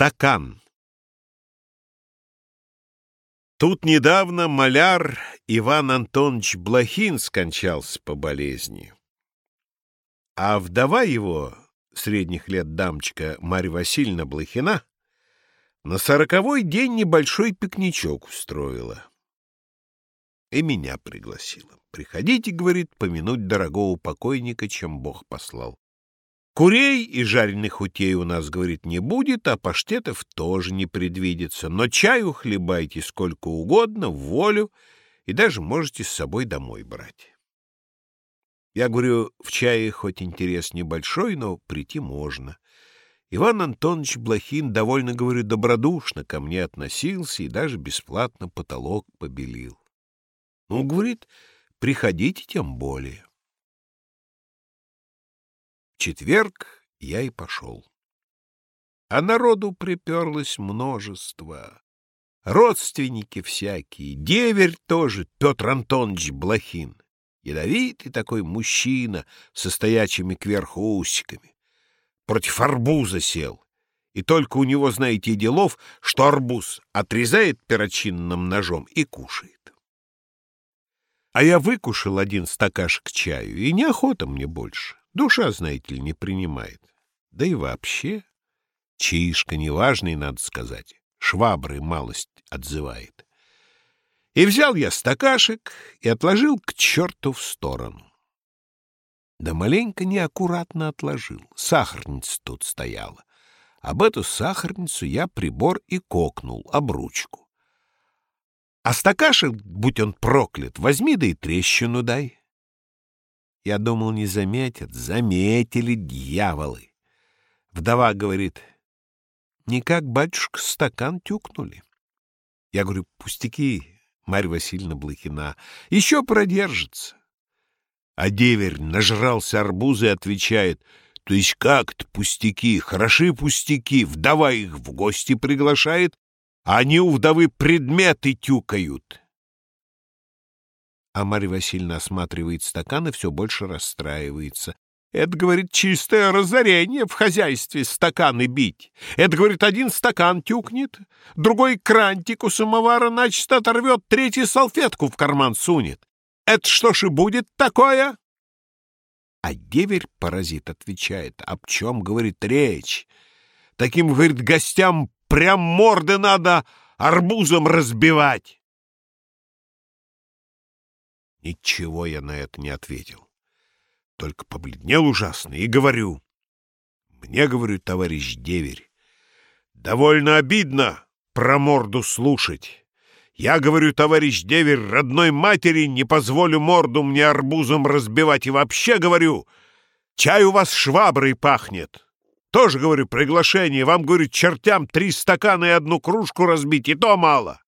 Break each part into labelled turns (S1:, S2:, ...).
S1: Стакан. Тут недавно маляр Иван Антонович Блохин скончался по болезни. А вдова его, средних лет дамочка Марья Васильевна Блохина, на сороковой день небольшой пикничок устроила. И меня пригласила. Приходите, говорит, помянуть дорогого покойника, чем Бог послал. Курей и жареных утей у нас, говорит, не будет, а паштетов тоже не предвидится. Но чаю хлебайте сколько угодно, в волю, и даже можете с собой домой брать. Я говорю, в чае хоть интерес небольшой, но прийти можно. Иван Антонович Блохин довольно, говорю, добродушно ко мне относился и даже бесплатно потолок побелил. Ну, говорит, приходите тем более четверг я и пошел. А народу приперлось множество. Родственники всякие, деверь тоже, Петр Антонович Блохин. Ядовитый такой мужчина со стоячими кверху усиками. Против арбуза сел. И только у него, знаете, делов, что арбуз отрезает перочинным ножом и кушает. А я выкушал один стакашек чаю, и неохота мне больше. Душа, знаете ли, не принимает. Да и вообще, чаишка неважный, надо сказать, швабры малость отзывает. И взял я стакашек и отложил к черту в сторону. Да маленько неаккуратно отложил. Сахарница тут стояла. Об эту сахарницу я прибор и кокнул, об ручку. А стакашек, будь он проклят, возьми да и трещину дай. Я думал, не заметят. Заметили дьяволы. Вдова говорит, никак, батюшка, стакан тюкнули. Я говорю, пустяки, Марья Васильевна Блохина, еще продержится. А деверь нажрался арбуза и отвечает, то есть как-то пустяки, хороши пустяки, вдова их в гости приглашает, а они у вдовы предметы тюкают. А Марья Васильевна осматривает стакан и все больше расстраивается. Это, говорит, чистое разорение в хозяйстве стаканы бить. Это, говорит, один стакан тюкнет, другой крантик у самовара начисто оторвет, третий салфетку в карман сунет. Это что ж и будет такое? А деверь, паразит, отвечает, об чем, говорит, речь? Таким, говорит, гостям прям морды надо арбузом разбивать. Ничего я на это не ответил. Только побледнел ужасно и говорю. Мне, говорю, товарищ деверь, довольно обидно про морду слушать. Я, говорю, товарищ деверь, родной матери не позволю морду мне арбузом разбивать. И вообще, говорю, чай у вас шваброй пахнет. Тоже, говорю, приглашение. Вам, говорю, чертям три стакана и одну кружку разбить, и то мало.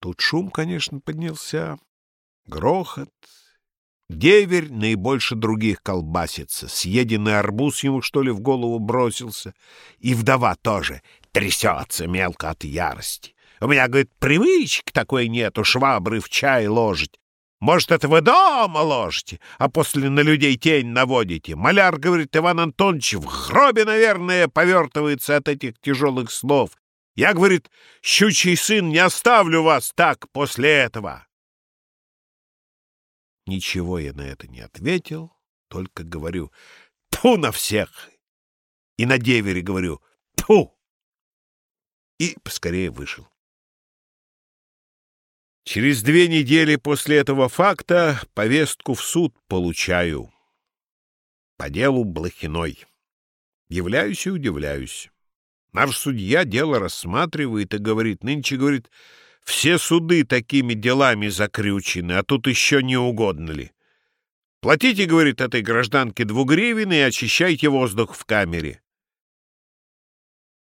S1: Тут шум, конечно, поднялся, грохот. Деверь наибольше других колбасится. Съеденный арбуз ему, что ли, в голову бросился. И вдова тоже трясется мелко от ярости. У меня, говорит, привычки такой нету швабры в чай ложить. Может, это вы дома ложите, а после на людей тень наводите. Маляр, говорит, Иван Антонович, в гробе, наверное, повертывается от этих тяжелых слов. Я, говорит, щучий сын, не оставлю вас так после этого. Ничего я на это не ответил, только говорю «Тьфу на всех!» И на девере говорю «Тьфу!» И поскорее вышел. Через две недели после этого факта повестку в суд получаю. По делу Блохиной. Являюсь и удивляюсь. Наш судья дело рассматривает и говорит, нынче, говорит, все суды такими делами закрючены, а тут еще не угодно ли. Платите, говорит, этой гражданке двугривен и очищайте воздух в камере.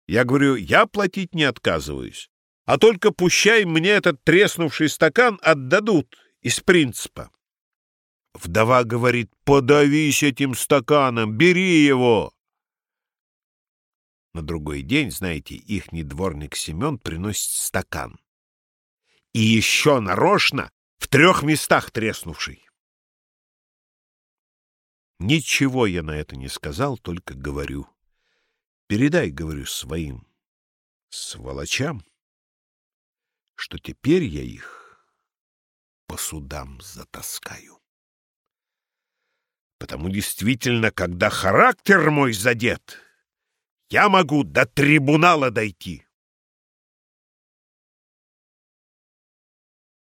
S1: Я говорю, я платить не отказываюсь, а только пущай мне этот треснувший стакан отдадут из принципа. Вдова говорит, подавись этим стаканом, бери его. На другой день, знаете, ихний дворник Семен приносит стакан. И еще нарочно в трех местах треснувший. Ничего я на это не сказал, только говорю. Передай, говорю, своим сволочам, что теперь я их по судам затаскаю. Потому действительно, когда характер мой задет, я могу до трибунала дойти.